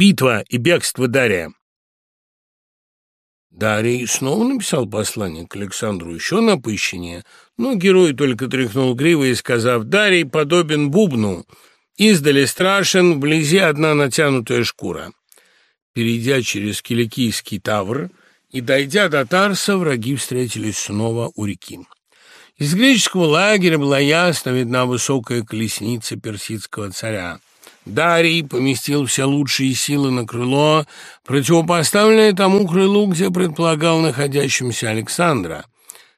Битва и бегство Дария. Дарий снова написал послание к Александру еще напыщеннее, но герой только тряхнул гривой, сказав «Дарий подобен бубну, издали страшен, вблизи одна натянутая шкура». Перейдя через Киликийский тавр и дойдя до Тарса, враги встретились снова у реки. Из греческого лагеря была ясно видна высокая колесница персидского царя. Дарий поместил все лучшие силы на крыло, противопоставленное тому крылу, где предполагал находящимся Александра.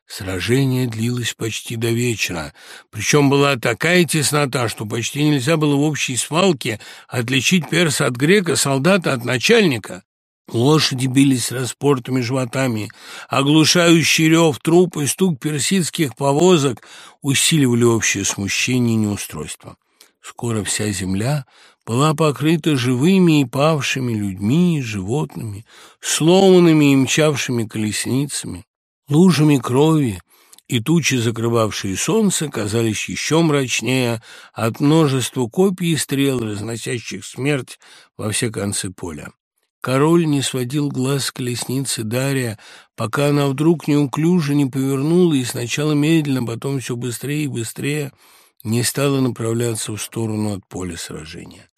Сражение длилось почти до вечера, причем была такая теснота, что почти нельзя было в общей свалке отличить перса от грека, солдата от начальника. Лошади бились распортыми животами, оглушающий рев труп и стук персидских повозок усиливали общее смущение и неустройство. Скоро вся земля была покрыта живыми и павшими людьми и животными, сломанными и мчавшими колесницами, лужами крови, и тучи, закрывавшие солнце, казались еще мрачнее от множества копий и стрел, разносящих смерть во все концы поля. Король не сводил глаз с колесницы Дария, пока она вдруг неуклюже не повернула и сначала медленно, потом все быстрее и быстрее не стала направляться в сторону от поля сражения.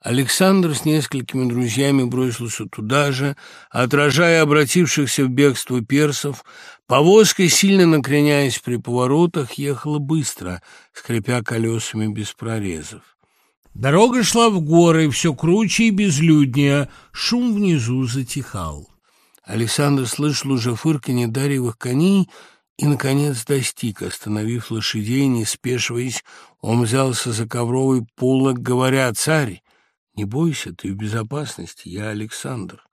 Александр с несколькими друзьями бросился туда же, отражая обратившихся в бегство персов. Повозка, сильно накреняясь при поворотах, ехала быстро, скрипя колесами без прорезов. Дорога шла в горы, все круче и безлюднее, шум внизу затихал. Александр слышал уже фырканье Дарьевых коней и, наконец, достиг, остановив лошадей, не спешиваясь, он взялся за ковровый полог, говоря «Царь, не бойся, ты в безопасности, я Александр».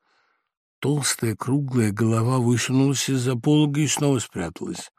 Толстая круглая голова высунулась из-за полога и снова спряталась.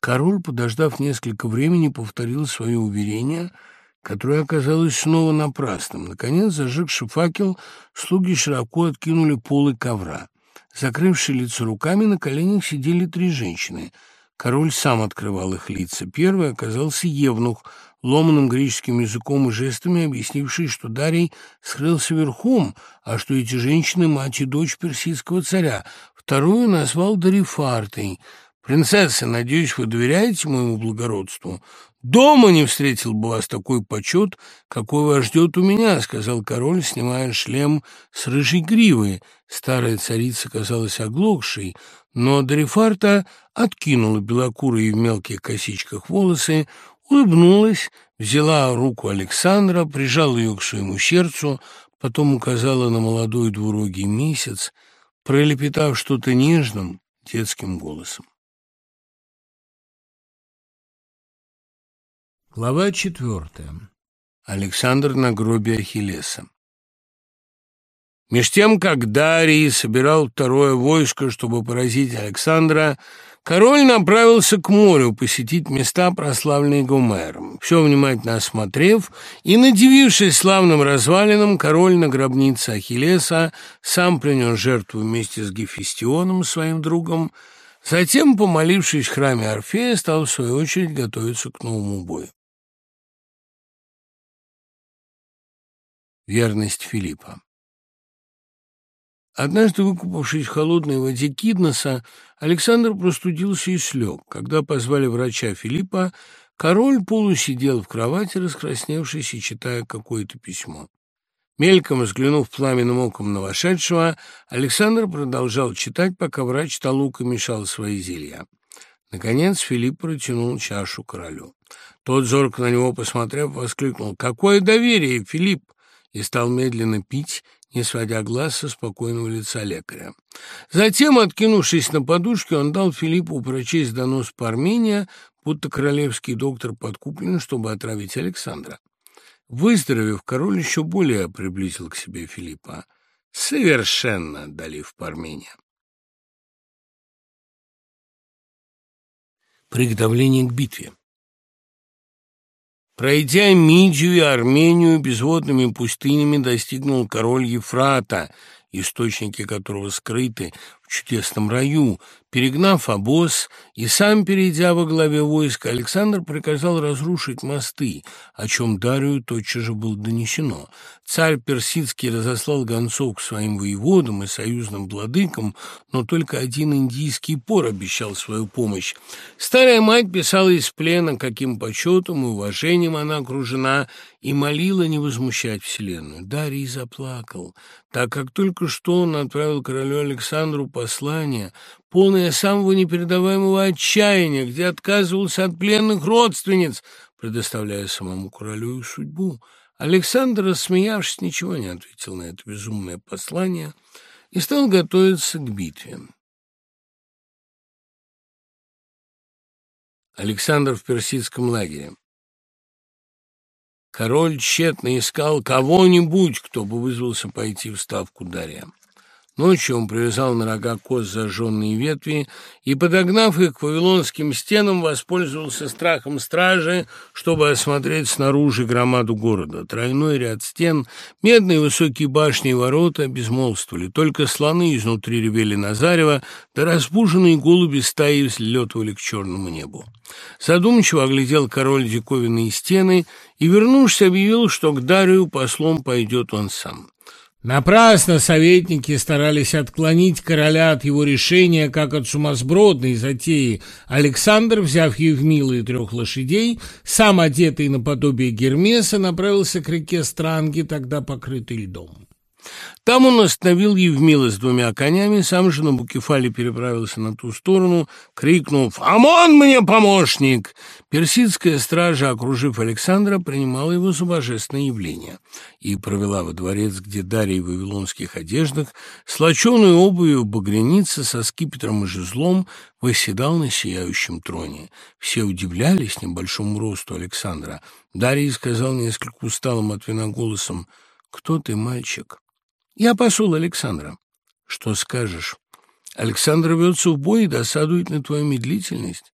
Король, подождав несколько времени, повторил свое уверение — которое оказалось снова напрасным. Наконец, зажегший факел, слуги широко откинули полы ковра. Закрывшие лицо руками, на коленях сидели три женщины. Король сам открывал их лица. Первый оказался Евнух, ломаным греческим языком и жестами объяснивший, что Дарий скрылся верхом, а что эти женщины — мать и дочь персидского царя. Вторую назвал Дарифартой — «Принцесса, надеюсь, вы доверяете моему благородству?» «Дома не встретил бы вас такой почет, какой вас ждет у меня», — сказал король, снимая шлем с рыжей гривы. Старая царица казалась оглохшей, но Дарифарта откинула белокурые в мелких косичках волосы, улыбнулась, взяла руку Александра, прижала ее к своему сердцу, потом указала на молодой двурогий месяц, пролепетав что-то нежным детским голосом. Глава четвертая. Александр на гробе Ахиллеса. Меж тем, как Дарий собирал второе войско, чтобы поразить Александра, король направился к морю посетить места, прославленные Гомером. Все внимательно осмотрев и надевившись славным развалинам, король на гробнице Ахиллеса сам принес жертву вместе с Гефестионом, своим другом, затем, помолившись в храме Орфея, стал в свою очередь готовиться к новому бою. верность Филиппа. Однажды, выкупавшись в холодной воде Кидноса, Александр простудился и слег. Когда позвали врача Филиппа, король полусидел в кровати, раскрасневшись и читая какое-то письмо. Мельком взглянув пламенным оком на вошедшего, Александр продолжал читать, пока врач Талука мешал свои зелья. Наконец Филипп протянул чашу королю. Тот, зорко на него посмотрев, воскликнул. «Какое доверие, Филипп! и стал медленно пить, не сводя глаз со спокойного лица лекаря. Затем, откинувшись на подушке, он дал Филиппу прочесть донос Пармения, будто королевский доктор подкуплен, чтобы отравить Александра. Выздоровев, король еще более приблизил к себе Филиппа, совершенно отдалив Пармения. Приготовление к битве Пройдя Мидию и Армению безводными пустынями, достигнул король Ефрата, источники которого скрыты в чудесном раю. Перегнав обоз и сам перейдя во главе войска, Александр приказал разрушить мосты, о чем Дарию тотчас же было донесено. Царь Персидский разослал гонцов к своим воеводам и союзным владыкам, но только один индийский пор обещал свою помощь. Старая мать писала из плена, каким почетом и уважением она окружена, и молила не возмущать Вселенную. Дарий заплакал, так как только что он отправил королю Александру послание, полное самого непередаваемого отчаяния, где отказывался от пленных родственниц, предоставляя самому королю их судьбу. Александр, рассмеявшись, ничего не ответил на это безумное послание и стал готовиться к битве. Александр в персидском лагере. Король тщетно искал кого-нибудь, кто бы вызвался пойти в ставку Дарья. Ночью он привязал на рога коз зажженные ветви и, подогнав их к вавилонским стенам, воспользовался страхом стражи, чтобы осмотреть снаружи громаду города. Тройной ряд стен, медные высокие башни и ворота безмолвствовали. Только слоны изнутри ревели на зарево, да разбуженные голуби стаи взлетывали к черному небу. Задумчиво оглядел король диковинные стены и, вернувшись, объявил, что к Дарию послом пойдет он сам. Напрасно советники старались отклонить короля от его решения, как от сумасбродной затеи. Александр, взяв Евмила и трех лошадей, сам одетый наподобие Гермеса, направился к реке Странги, тогда покрытой льдом. Там он остановил Евмила с двумя конями, сам же на Букефале переправился на ту сторону, крикнув «Амон мне помощник!». Персидская стража, окружив Александра, принимала его за божественное явление и провела во дворец, где Дарий в вавилонских одеждах, с обувью багряница со скипетром и жезлом, восседал на сияющем троне. Все удивлялись небольшому росту Александра. Дарий сказал несколько усталым от вина голосом «Кто ты, мальчик?» Я посол Александра. Что скажешь? Александр рвется в бой и досадует на твою медлительность.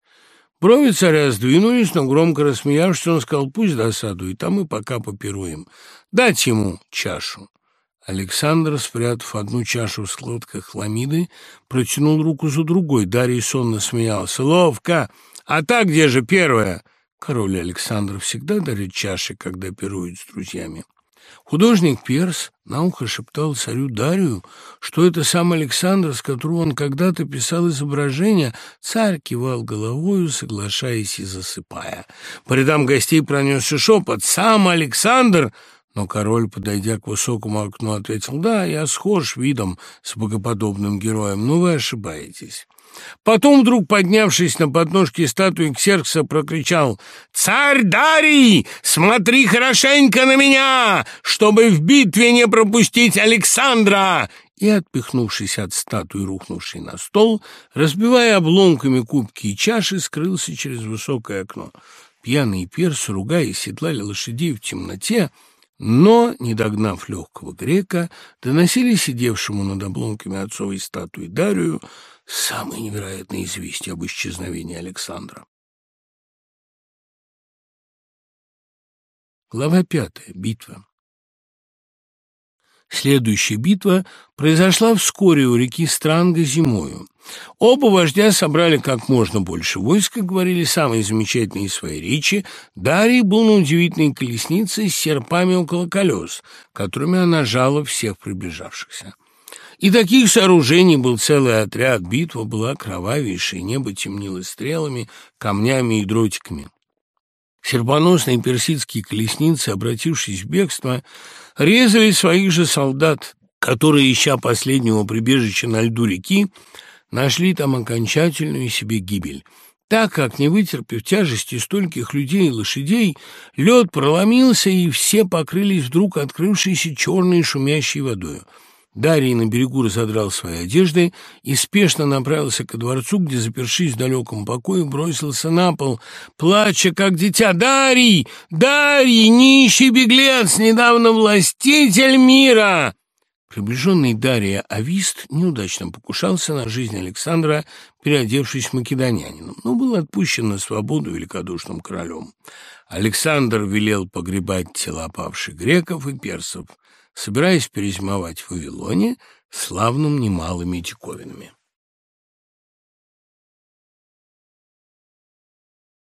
Брови царя сдвинулись, но громко рассмеявшись, он сказал, пусть досадует, а мы пока попируем. Дать ему чашу. Александр, спрятав одну чашу в складках хламиды, протянул руку за другой. Дарий сонно смеялся. «Ловко! А та где же первая?» Король Александр всегда дарит чаши, когда пирует с друзьями. Художник Перс на ухо шептал царю Дарию, что это сам Александр, с которого он когда-то писал изображение. Царь кивал головою, соглашаясь и засыпая. По рядам гостей пронесся шепот «Сам Александр!» Но король, подойдя к высокому окну, ответил «Да, я схож видом с богоподобным героем, но вы ошибаетесь». Потом, вдруг поднявшись на подножке статуи Ксеркса, прокричал «Царь Дарий, смотри хорошенько на меня, чтобы в битве не пропустить Александра!» И, отпихнувшись от статуи, рухнувшей на стол, разбивая обломками кубки и чаши, скрылся через высокое окно. Пьяные персы, ругаясь, седлали лошадей в темноте, но, не догнав легкого грека, доносили сидевшему над обломками отцовой статуи Дарию самые невероятные известия об исчезновении Александра. Глава пятая. Битва. Следующая битва произошла вскоре у реки Странга зимою. Оба вождя собрали как можно больше войска, говорили самые замечательные свои речи. Дарий был на удивительной колеснице с серпами около колес, которыми она жала всех приближавшихся. И таких сооружений был целый отряд. Битва была кровавейшей, небо темнило стрелами, камнями и дротиками. Серпоносные персидские колесницы, обратившись в бегство, резали своих же солдат, которые, ища последнего прибежища на льду реки, нашли там окончательную себе гибель. Так как, не вытерпев тяжести стольких людей и лошадей, лед проломился, и все покрылись вдруг открывшейся черной шумящей водой. Дарий на берегу разодрал свои одежды и спешно направился ко дворцу, где, запершись в далеком покое, бросился на пол, плача, как дитя. «Дарий! Дарий! Нищий беглец! Недавно властитель мира!» Приближенный Дария Авист неудачно покушался на жизнь Александра, переодевшись македонянином, но был отпущен на свободу великодушным королем. Александр велел погребать тела павших греков и персов – собираясь перезимовать в Вавилоне славным немалыми диковинами.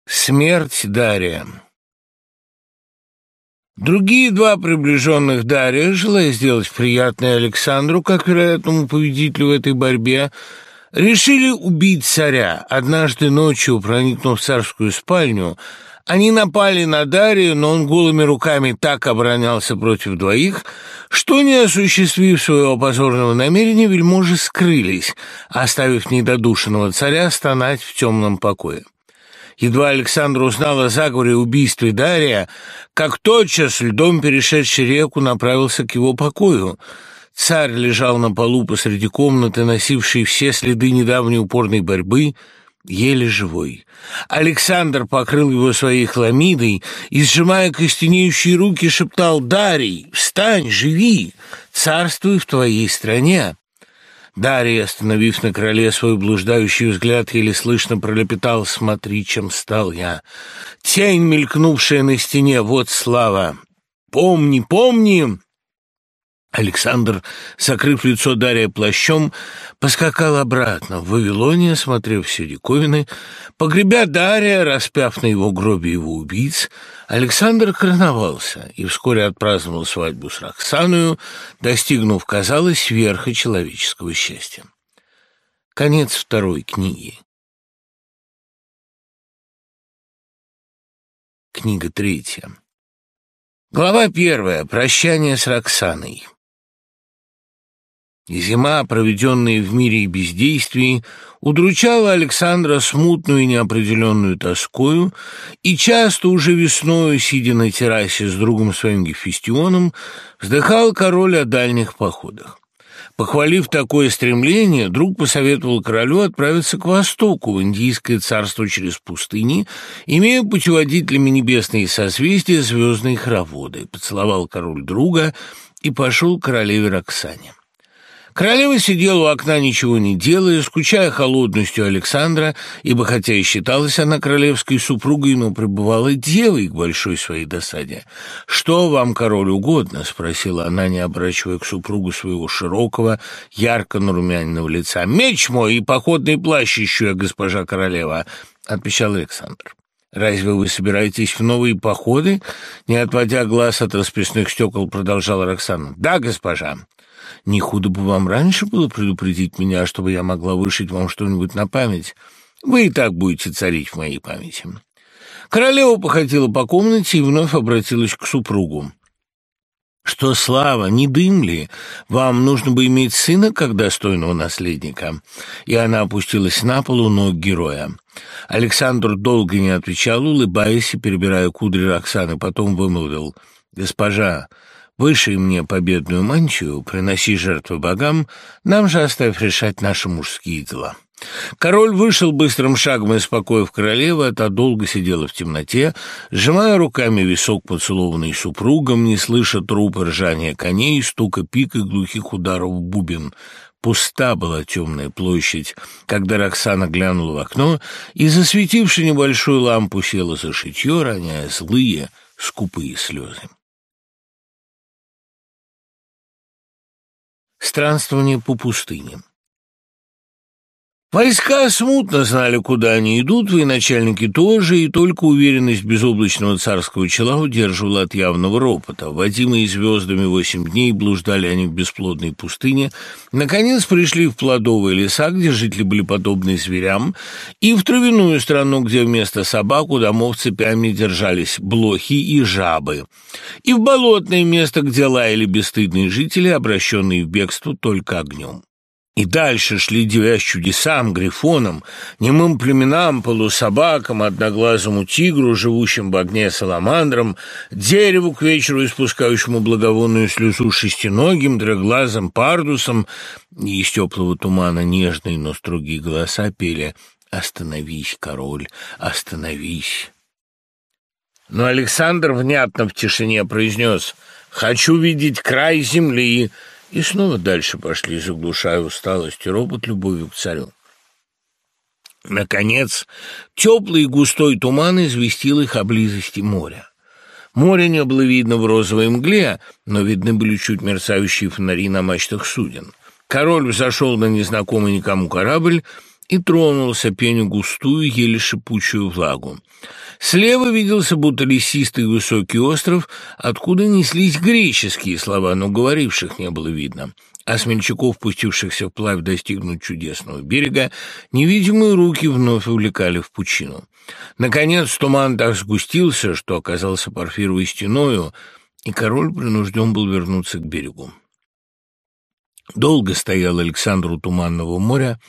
Смерть Дария Другие два приближенных Дария, желая сделать приятное Александру, как вероятному победителю в этой борьбе, решили убить царя. Однажды ночью, проникнув в царскую спальню, они напали на Дарию, но он голыми руками так оборонялся против двоих, что, не осуществив своего позорного намерения, вельможи скрылись, оставив недодушенного царя стонать в темном покое. Едва Александр узнал о заговоре убийстве Дария, как тотчас, льдом перешедший реку, направился к его покою. Царь лежал на полу посреди комнаты, носивший все следы недавней упорной борьбы, еле живой. Александр покрыл его своей хламидой и, сжимая костенеющие руки, шептал «Дарий, встань, живи, царствуй в твоей стране». Дарий, остановив на короле свой блуждающий взгляд, еле слышно пролепетал «Смотри, чем стал я». Тень, мелькнувшая на стене, вот слава. «Помни, помни!» Александр, закрыв лицо Дария плащом, поскакал обратно в Вавилоне, осмотрев все диковины. Погребя Дария, распяв на его гробе его убийц, Александр короновался и вскоре отпраздновал свадьбу с Роксаною, достигнув, казалось, верха человеческого счастья. Конец второй книги. Книга третья. Глава первая. Прощание с Роксаной. Зима, проведенная в мире и бездействии, удручала Александра смутную и неопределенную тоскою, и часто уже весною, сидя на террасе с другом своим Гефестионом, вздыхал король о дальних походах. Похвалив такое стремление, друг посоветовал королю отправиться к востоку, в Индийское царство через пустыни, имея путеводителями небесные созвездия звездные хороводы. Поцеловал король друга и пошел к королеве Роксане. Королева сидела у окна, ничего не делая, скучая холодностью Александра, ибо хотя и считалась она королевской супругой, но пребывала девой к большой своей досаде. «Что вам, король, угодно?» — спросила она, не обращивая к супругу своего широкого, ярко нарумяненного лица. «Меч мой и походный плащ ищу я, госпожа королева», — отвечал Александр. «Разве вы собираетесь в новые походы?» Не отводя глаз от расписных стекол, продолжала Роксана. «Да, госпожа. Не худо бы вам раньше было предупредить меня, чтобы я могла вышить вам что-нибудь на память. Вы и так будете царить в моей памяти». Королева походила по комнате и вновь обратилась к супругу. «Что, Слава, не дым ли? Вам нужно бы иметь сына как достойного наследника». И она опустилась на полу ног героя. Александр долго не отвечал, улыбаясь и перебирая кудри Роксаны, потом вымолвил. «Госпожа, Вышей мне победную мантию, приноси жертвы богам, нам же оставь решать наши мужские дела». Король вышел быстрым шагом из покоев королевы, а та долго сидела в темноте, сжимая руками висок поцелованный супругом, не слыша трупа ржания коней, стука пик и глухих ударов в бубен. Пуста была темная площадь, когда Роксана глянула в окно и, засветивши небольшую лампу, села за шитье, роняя злые, скупые слезы. Странствование по пустыне. Войска смутно знали, куда они идут, военачальники тоже, и только уверенность безоблачного царского чела удерживала от явного ропота. Водимые звездами восемь дней блуждали они в бесплодной пустыне, наконец пришли в плодовые леса, где жители были подобны зверям, и в травяную страну, где вместо собак у домов цепями держались блохи и жабы, и в болотное место, где лаяли бесстыдные жители, обращенные в бегство только огнем. И дальше шли девясь чудесам, грифонам, немым племенам, полусобакам, одноглазому тигру, живущим в огне саламандрам, дереву к вечеру, испускающему благовонную слезу шестиногим, дреглазым пардусом, и из теплого тумана нежные, но строгие голоса пели «Остановись, король, остановись». Но Александр внятно в тишине произнес «Хочу видеть край земли», и снова дальше пошли, заглушая усталость и робот любовью к царю. Наконец, теплый и густой туман известил их о близости моря. Море не было видно в розовой мгле, но видны были чуть мерцающие фонари на мачтах суден. Король взошел на незнакомый никому корабль и тронулся пеню густую, еле шипучую влагу. Слева виделся будто лесистый высокий остров, откуда неслись греческие слова, но говоривших не было видно. А смельчаков, пустившихся вплавь достигнуть чудесного берега, невидимые руки вновь увлекали в пучину. Наконец туман так сгустился, что оказался парфировой стеною, и король принужден был вернуться к берегу. Долго стоял Александр у Туманного моря,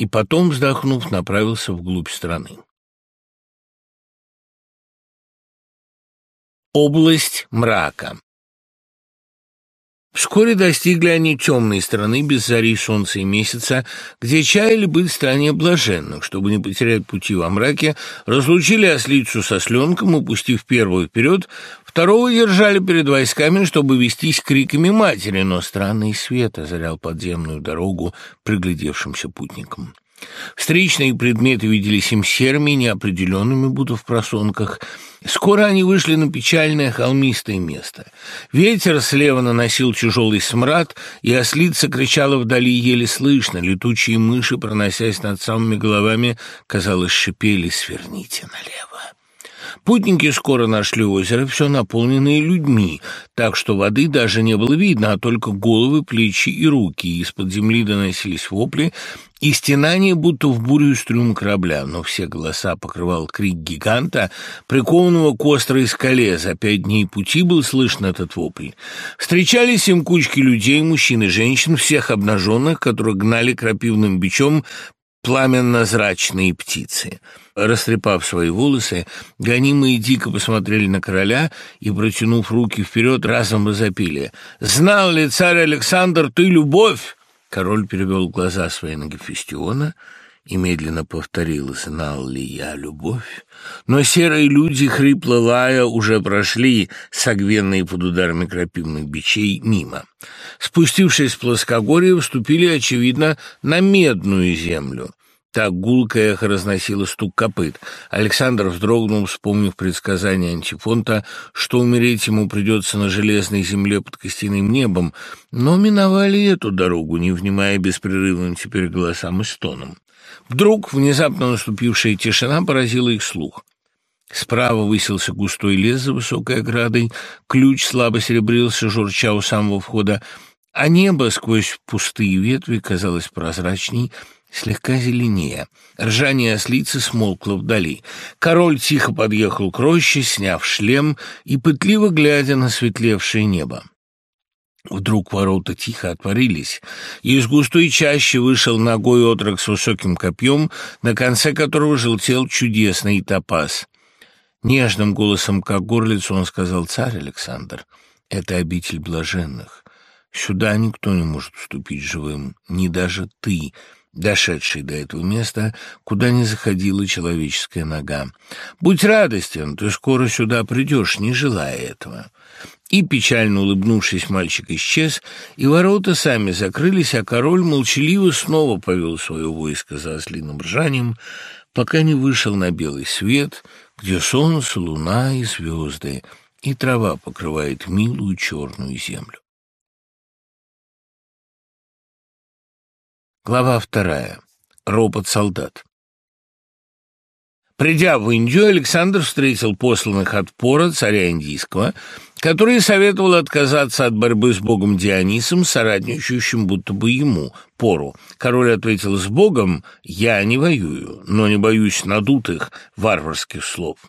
и потом, вздохнув, направился вглубь страны. Область мрака Вскоре достигли они темной страны без зари, солнца и месяца, где чаяли быть стране блаженных. Чтобы не потерять пути во мраке, разлучили ослицу со сленком, упустив первую вперед, второго держали перед войсками, чтобы вестись криками матери, но странный свет озарял подземную дорогу приглядевшимся путникам. Встречные предметы виделись им серыми, неопределенными, будто в просонках. Скоро они вышли на печальное холмистое место. Ветер слева наносил тяжелый смрад, и ослица кричала вдали еле слышно. Летучие мыши, проносясь над самыми головами, казалось, шипели «Сверните налево». Путники скоро нашли озеро, все наполненное людьми, так что воды даже не было видно, а только головы, плечи и руки. Из-под земли доносились вопли, и стенание будто в бурю стрюм корабля, но все голоса покрывал крик гиганта, прикованного к острой скале. За пять дней пути был слышен этот вопль. Встречались им кучки людей, мужчин и женщин, всех обнаженных, которых гнали крапивным бичом пламенно-зрачные птицы. Растрепав свои волосы, гонимые дико посмотрели на короля и, протянув руки вперед, разом запили. «Знал ли царь Александр ты любовь?» Король перевел глаза свои на Гефестиона и медленно повторил «Знал ли я любовь?» Но серые люди, хрипло лая, уже прошли, согвенные под ударами крапивных бичей, мимо. Спустившись с плоскогорья, вступили, очевидно, на медную землю. Так гулкое эхо разносило стук копыт. Александр вздрогнул, вспомнив предсказание Антифонта, что умереть ему придется на железной земле под костяным небом, но миновали эту дорогу, не внимая беспрерывным теперь голосам и стонам. Вдруг внезапно наступившая тишина поразила их слух. Справа высился густой лес за высокой оградой, ключ слабо серебрился, журча у самого входа, а небо сквозь пустые ветви казалось прозрачней, слегка зеленее. Ржание ослицы смолкло вдали. Король тихо подъехал к роще, сняв шлем и пытливо глядя на светлевшее небо. Вдруг ворота тихо отворились, и из густой чащи вышел ногой отрок с высоким копьем, на конце которого желтел чудесный топаз. Нежным голосом, как горлицу, он сказал, «Царь Александр, это обитель блаженных. Сюда никто не может вступить живым, ни даже ты, дошедший до этого места, куда не заходила человеческая нога. Будь радостен, ты скоро сюда придешь, не желая этого». И, печально улыбнувшись, мальчик исчез, и ворота сами закрылись, а король молчаливо снова повел свое войско за ослиным ржанием, пока не вышел на белый свет, где солнце, луна и звезды, и трава покрывает милую черную землю. Глава вторая. Ропот солдат. Придя в Индию, Александр встретил посланных от Пора, царя индийского, который советовал отказаться от борьбы с богом Дионисом, соратничающим будто бы ему, Пору. Король ответил, «С богом я не воюю, но не боюсь надутых варварских слов».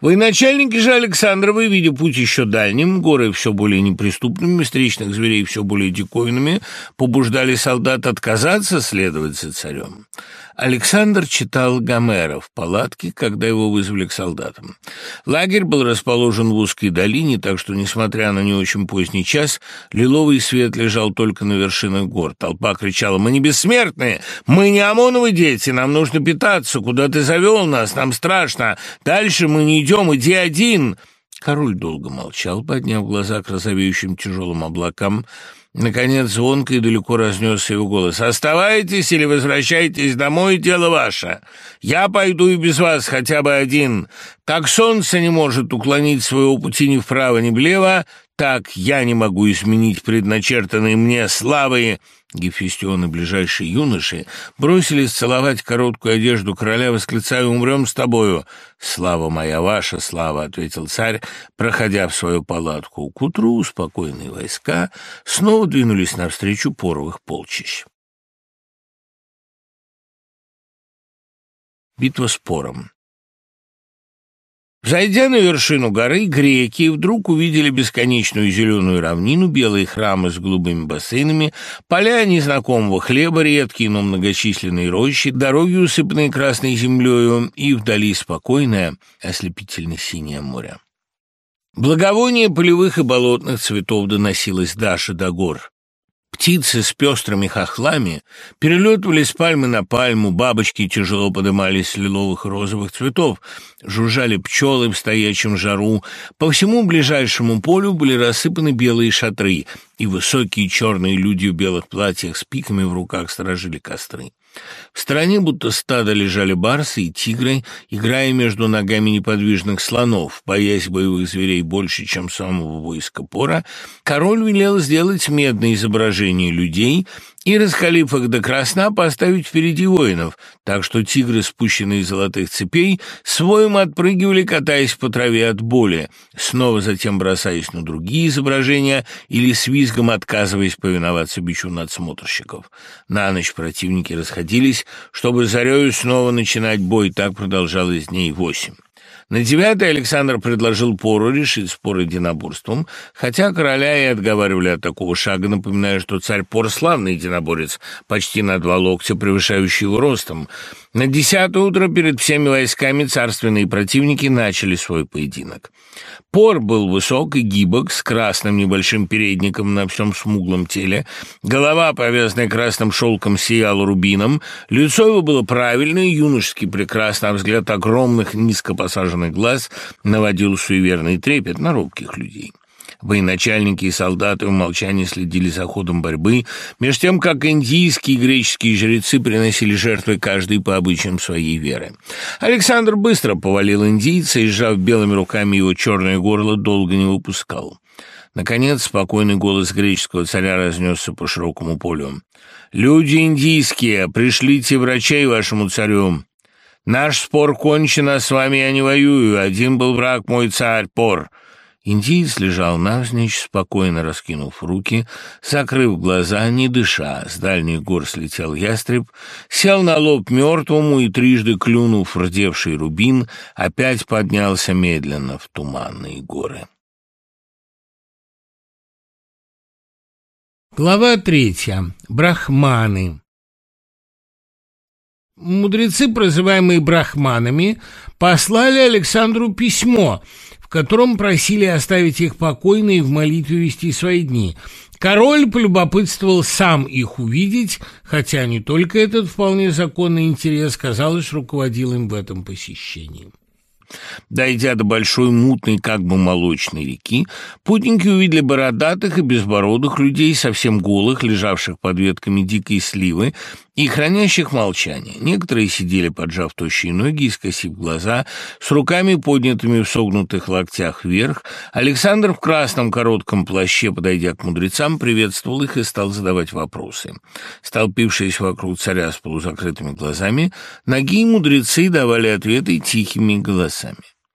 Военачальники же Александровы, видя путь еще дальним, горы все более неприступными, встречных зверей все более диковинными, побуждали солдат отказаться следовать за царем. Александр читал Гомера в палатке, когда его вызвали к солдатам. Лагерь был расположен в узкой долине, так что, несмотря на не очень поздний час, лиловый свет лежал только на вершинах гор. Толпа кричала «Мы не бессмертные! Мы не ОМОНовы дети! Нам нужно питаться! Куда ты завел нас? Нам страшно! Дальше мы не идем! Иди один!» Король долго молчал, подняв глаза к розовеющим тяжелым облакам, Наконец звонко и далеко разнесся его голос. «Оставайтесь или возвращайтесь домой, дело ваше. Я пойду и без вас хотя бы один. Как солнце не может уклонить своего пути ни вправо, ни влево, так я не могу изменить предначертанные мне славы!» Гефестион и ближайшие юноши бросились целовать короткую одежду короля, восклицая «Умрем с тобою!» «Слава моя, ваша слава!» — ответил царь, проходя в свою палатку. К утру спокойные войска снова двинулись навстречу поровых полчищ. Битва с пором Зайдя на вершину горы, греки вдруг увидели бесконечную зеленую равнину, белые храмы с голубыми бассейнами, поля незнакомого хлеба, редкие, но многочисленные рощи, дороги, усыпанные красной землею, и вдали спокойное, ослепительно-синее море. Благовоние полевых и болотных цветов доносилось даже до гор. Птицы с пестрыми хохлами перелетывали с пальмы на пальму, бабочки тяжело подымались с лиловых и розовых цветов, жужжали пчелы в стоячем жару. По всему ближайшему полю были рассыпаны белые шатры, и высокие черные люди в белых платьях с пиками в руках сторожили костры. В стороне будто стадо лежали барсы и тигры, играя между ногами неподвижных слонов, боясь боевых зверей больше, чем самого войска Пора, король велел сделать медное изображение людей и, раскалив их до красна, поставить впереди воинов, так что тигры, спущенные из золотых цепей, своим отпрыгивали, катаясь по траве от боли, снова затем бросаясь на другие изображения или с визгом отказываясь повиноваться бичу надсмотрщиков. На ночь противники расходились, чтобы зарею снова начинать бой, так продолжалось дней восемь. На девятый Александр предложил Пору решить спор единоборством, хотя короля и отговаривали от такого шага, напоминая, что царь Пор славный единоборец, почти на два локтя превышающий его ростом. На десятое утро перед всеми войсками царственные противники начали свой поединок. Пор был высок и гибок, с красным небольшим передником на всем смуглом теле, голова, повязанная красным шелком, сияла рубином, лицо его было правильное, юношески прекрасно, а взгляд огромных низко посаженных глаз наводил суеверный трепет на робких людей. Военачальники и солдаты в молчании следили за ходом борьбы, меж тем, как индийские и греческие жрецы приносили жертвы каждый по обычаям своей веры. Александр быстро повалил индийца и, сжав белыми руками его черное горло, долго не выпускал. Наконец, спокойный голос греческого царя разнесся по широкому полю. «Люди индийские, пришлите врачей вашему царю. Наш спор кончен, а с вами я не воюю. Один был враг мой царь, Пор. Индиец лежал навзничь, спокойно раскинув руки, закрыв глаза, не дыша. С дальних гор слетел ястреб, сел на лоб мертвому и, трижды клюнув рдевший рубин, опять поднялся медленно в туманные горы. Глава третья. Брахманы. Мудрецы, прозываемые брахманами, послали Александру письмо — в котором просили оставить их покойно и в молитве вести свои дни. Король полюбопытствовал сам их увидеть, хотя не только этот вполне законный интерес, казалось, руководил им в этом посещении. Дойдя до большой мутной, как бы молочной реки, путники увидели бородатых и безбородых людей, совсем голых, лежавших под ветками дикой сливы, и хранящих молчание. Некоторые сидели, поджав тощие ноги и скосив глаза, с руками поднятыми в согнутых локтях вверх. Александр в красном коротком плаще, подойдя к мудрецам, приветствовал их и стал задавать вопросы. Столпившись вокруг царя с полузакрытыми глазами, ноги мудрецы давали ответы тихими голосами.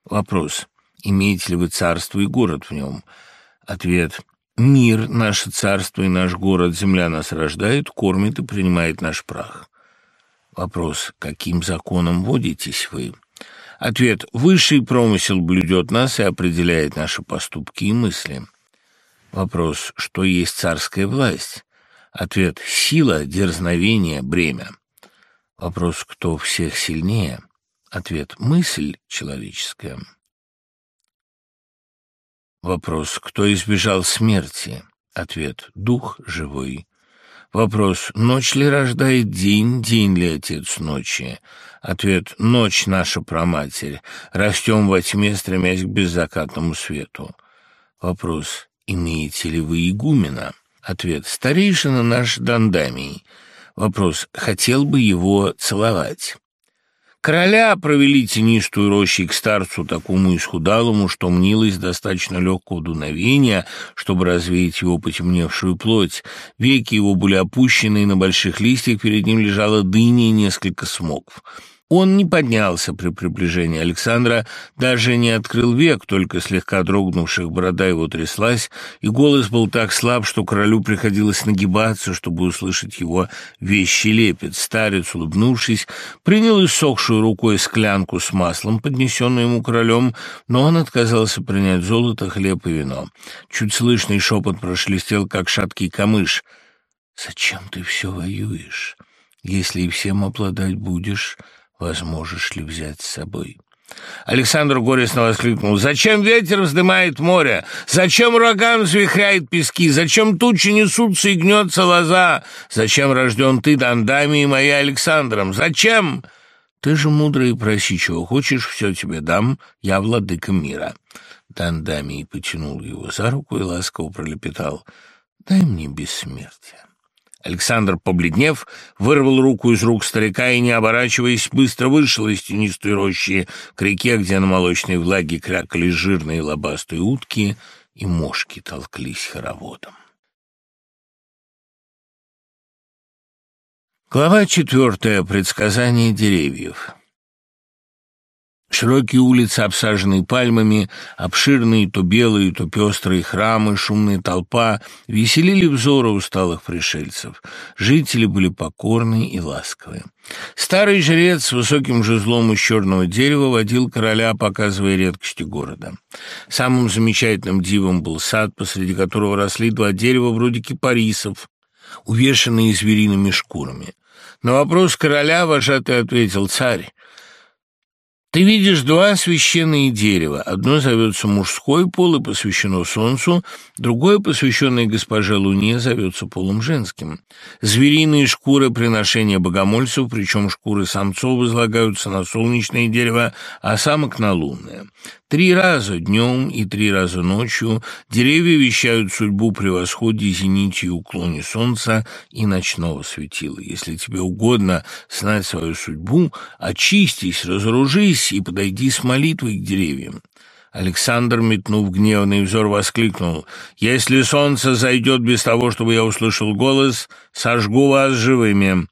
Вопрос. Имеете ли вы царство и город в нем? Ответ. Мир, наше царство и наш город, земля нас рождает, кормит и принимает наш прах. Вопрос, каким законом водитесь вы? Ответ, высший промысел блюдет нас и определяет наши поступки и мысли. Вопрос, что есть царская власть? Ответ, сила, дерзновение, бремя. Вопрос, кто всех сильнее? Ответ, мысль человеческая. Вопрос «Кто избежал смерти?» Ответ «Дух живой». Вопрос «Ночь ли рождает день, день ли отец ночи?» Ответ «Ночь наша проматерь, растем во тьме, стремясь к беззакатному свету». Вопрос «Имеете ли вы игумена?» Ответ «Старейшина наш Дандамий». Вопрос «Хотел бы его целовать?» Короля провели тенистую рощей к старцу, такому исхудалому, что мнилось достаточно легкого дуновения, чтобы развеять его потемневшую плоть. Веки его были опущены, и на больших листьях перед ним лежала дыня и несколько смоков. Он не поднялся при приближении Александра, даже не открыл век, только слегка дрогнувших борода его тряслась, и голос был так слаб, что королю приходилось нагибаться, чтобы услышать его вещий лепет. Старец, улыбнувшись, принял иссохшую рукой склянку с маслом, поднесенную ему королем, но он отказался принять золото, хлеб и вино. Чуть слышный шепот прошелестел, как шаткий камыш. «Зачем ты все воюешь? Если и всем обладать будешь...» возможешь ли взять с собой. Александр горестно воскликнул. «Зачем ветер вздымает море? Зачем ураган взвихряет пески? Зачем тучи несутся и гнется лоза? Зачем рожден ты, Дандами, и моя Александром? Зачем?» «Ты же мудрый проси, чего хочешь, все тебе дам, я владыка мира». Дандами потянул его за руку и ласково пролепетал. «Дай мне бессмертие». Александр, побледнев, вырвал руку из рук старика и, не оборачиваясь, быстро вышел из тенистой рощи к реке, где на молочной влаге крякали жирные лобастые утки и мошки толклись хороводом. Глава четвертая. Предсказание деревьев. Широкие улицы, обсаженные пальмами, обширные то белые, то пестрые храмы, шумная толпа веселили взоры усталых пришельцев. Жители были покорны и ласковы. Старый жрец с высоким жезлом из черного дерева водил короля, показывая редкости города. Самым замечательным дивом был сад, посреди которого росли два дерева вроде кипарисов, увешанные звериными шкурами. На вопрос короля вожатый ответил «Царь, ты видишь два священные дерева. Одно зовется мужской пол и посвящено солнцу, другое, посвященное госпоже Луне, зовется полом женским. Звериные шкуры приношения богомольцев, причем шкуры самцов излагаются на солнечное дерево, а самок на лунное. Три раза днем и три раза ночью деревья вещают судьбу при восходе, зените и уклоне солнца и ночного светила. Если тебе угодно знать свою судьбу, очистись, разоружись и подойди с молитвой к деревьям. Александр, метнув гневный взор, воскликнул. «Если солнце зайдет без того, чтобы я услышал голос, сожгу вас живыми».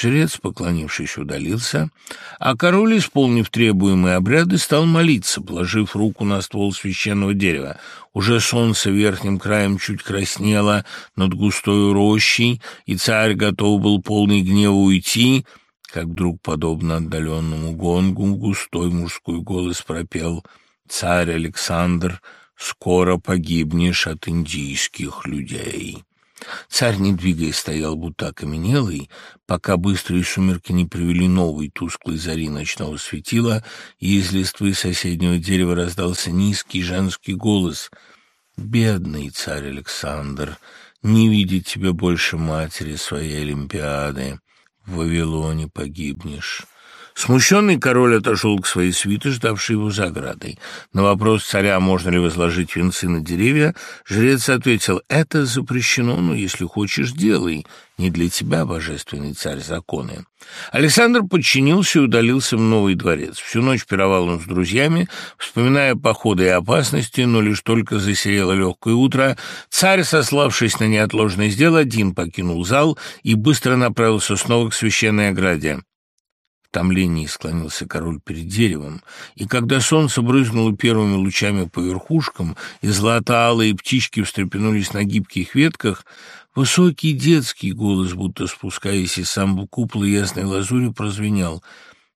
Жрец, поклонившись, удалился, а король, исполнив требуемые обряды, стал молиться, положив руку на ствол священного дерева. Уже солнце верхним краем чуть краснело над густой рощей, и царь готов был полный гнева уйти, как вдруг, подобно отдаленному гонгу, густой мужской голос пропел «Царь Александр, скоро погибнешь от индийских людей». Царь, не двигаясь, стоял будто окаменелый, пока быстрые сумерки не привели новой тусклой зари ночного светила, и из листвы соседнего дерева раздался низкий женский голос. «Бедный царь Александр, не видеть тебе больше матери своей Олимпиады, в Вавилоне погибнешь». Смущенный король отошел к своей свите, ждавшей его за оградой. На вопрос царя, можно ли возложить венцы на деревья, жрец ответил, «Это запрещено, но если хочешь, делай. Не для тебя, божественный царь, законы». Александр подчинился и удалился в новый дворец. Всю ночь пировал он с друзьями, вспоминая походы и опасности, но лишь только засерело легкое утро, царь, сославшись на неотложное дело, один покинул зал и быстро направился снова к священной ограде. Томлении склонился король перед деревом, и когда солнце брызнуло первыми лучами по верхушкам, и золотоалые птички встрепенулись на гибких ветках, высокий детский голос, будто спускаясь из самого купола ясной лазури, прозвенел.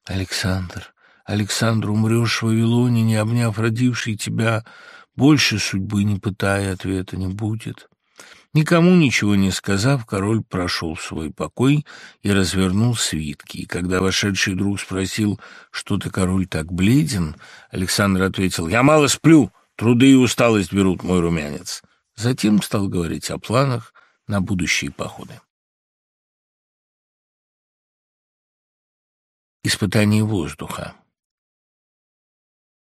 «Александр, Александр, умрешь в Вавилоне, не обняв родивший тебя, больше судьбы не пытая, ответа не будет». Никому ничего не сказав, король прошел в свой покой и развернул свитки. И когда вошедший друг спросил, что ты, король, так бледен, Александр ответил, «Я мало сплю, труды и усталость берут мой румянец». Затем стал говорить о планах на будущие походы. Испытание воздуха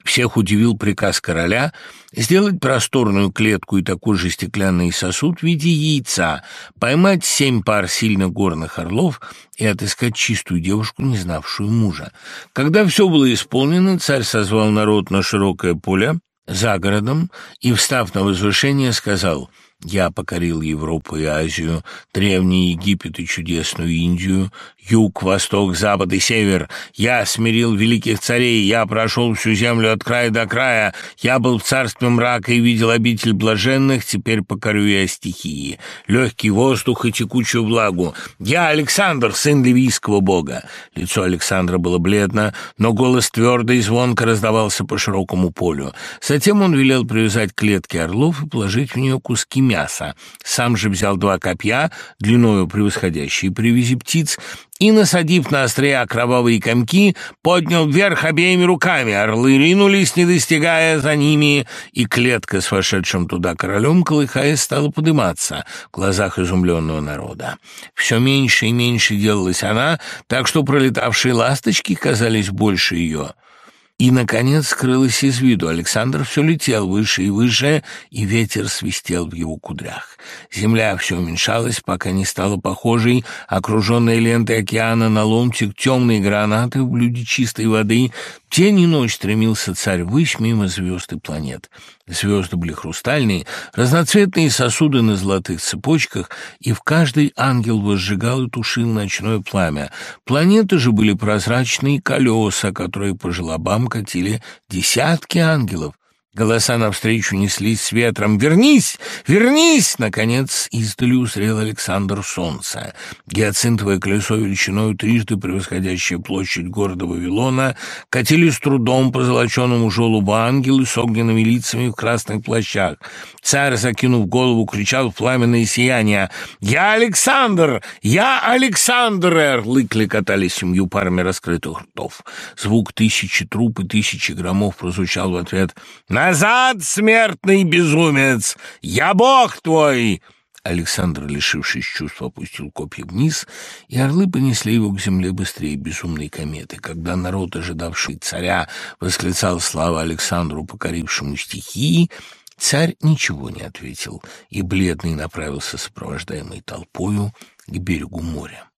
Всех удивил приказ короля сделать просторную клетку и такой же стеклянный сосуд в виде яйца, поймать семь пар сильно горных орлов и отыскать чистую девушку, не знавшую мужа. Когда все было исполнено, царь созвал народ на широкое поле за городом и, встав на возвышение, сказал — я покорил Европу и Азию, Древний Египет и чудесную Индию, юг, восток, запад и север. Я смирил великих царей, я прошел всю землю от края до края. Я был в царстве мрака и видел обитель блаженных, теперь покорю я стихии. Легкий воздух и текучую влагу. Я Александр, сын ливийского бога. Лицо Александра было бледно, но голос твердо и звонко раздавался по широкому полю. Затем он велел привязать клетки орлов и положить в нее куски мяса мяса. Сам же взял два копья, длиною превосходящие привязи птиц, и, насадив на острия кровавые комки, поднял вверх обеими руками. Орлы ринулись, не достигая за ними, и клетка с вошедшим туда королем, колыхаясь, стала подниматься в глазах изумленного народа. Все меньше и меньше делалась она, так что пролетавшие ласточки казались больше ее и, наконец, скрылась из виду. Александр все летел выше и выше, и ветер свистел в его кудрях. Земля все уменьшалась, пока не стала похожей, окруженной лентой океана на ломтик темной гранаты в блюде чистой воды, День и ночь стремился царь высь мимо звезд и планет. Звезды были хрустальные, разноцветные сосуды на золотых цепочках, и в каждый ангел возжигал и тушил ночное пламя. Планеты же были прозрачные колеса, которые по желобам катили десятки ангелов. Голоса навстречу неслись с ветром. «Вернись! Вернись!» Наконец издали узрел Александр солнце. Гиацинтовое колесо величиною трижды превосходящее площадь города Вавилона катили с трудом по золоченому желобу ангелы с огненными лицами в красных плащах. Царь, закинув голову, кричал в пламенное сияние. «Я Александр! Я Александр!» Орлы клекотали семью парами раскрытых ртов. Звук тысячи труп и тысячи громов прозвучал в ответ «На «Назад, смертный безумец! Я бог твой!» Александр, лишившись чувств, опустил копья вниз, и орлы понесли его к земле быстрее безумной кометы. Когда народ, ожидавший царя, восклицал слава Александру, покорившему стихии, царь ничего не ответил, и бледный направился, сопровождаемый толпою, к берегу моря.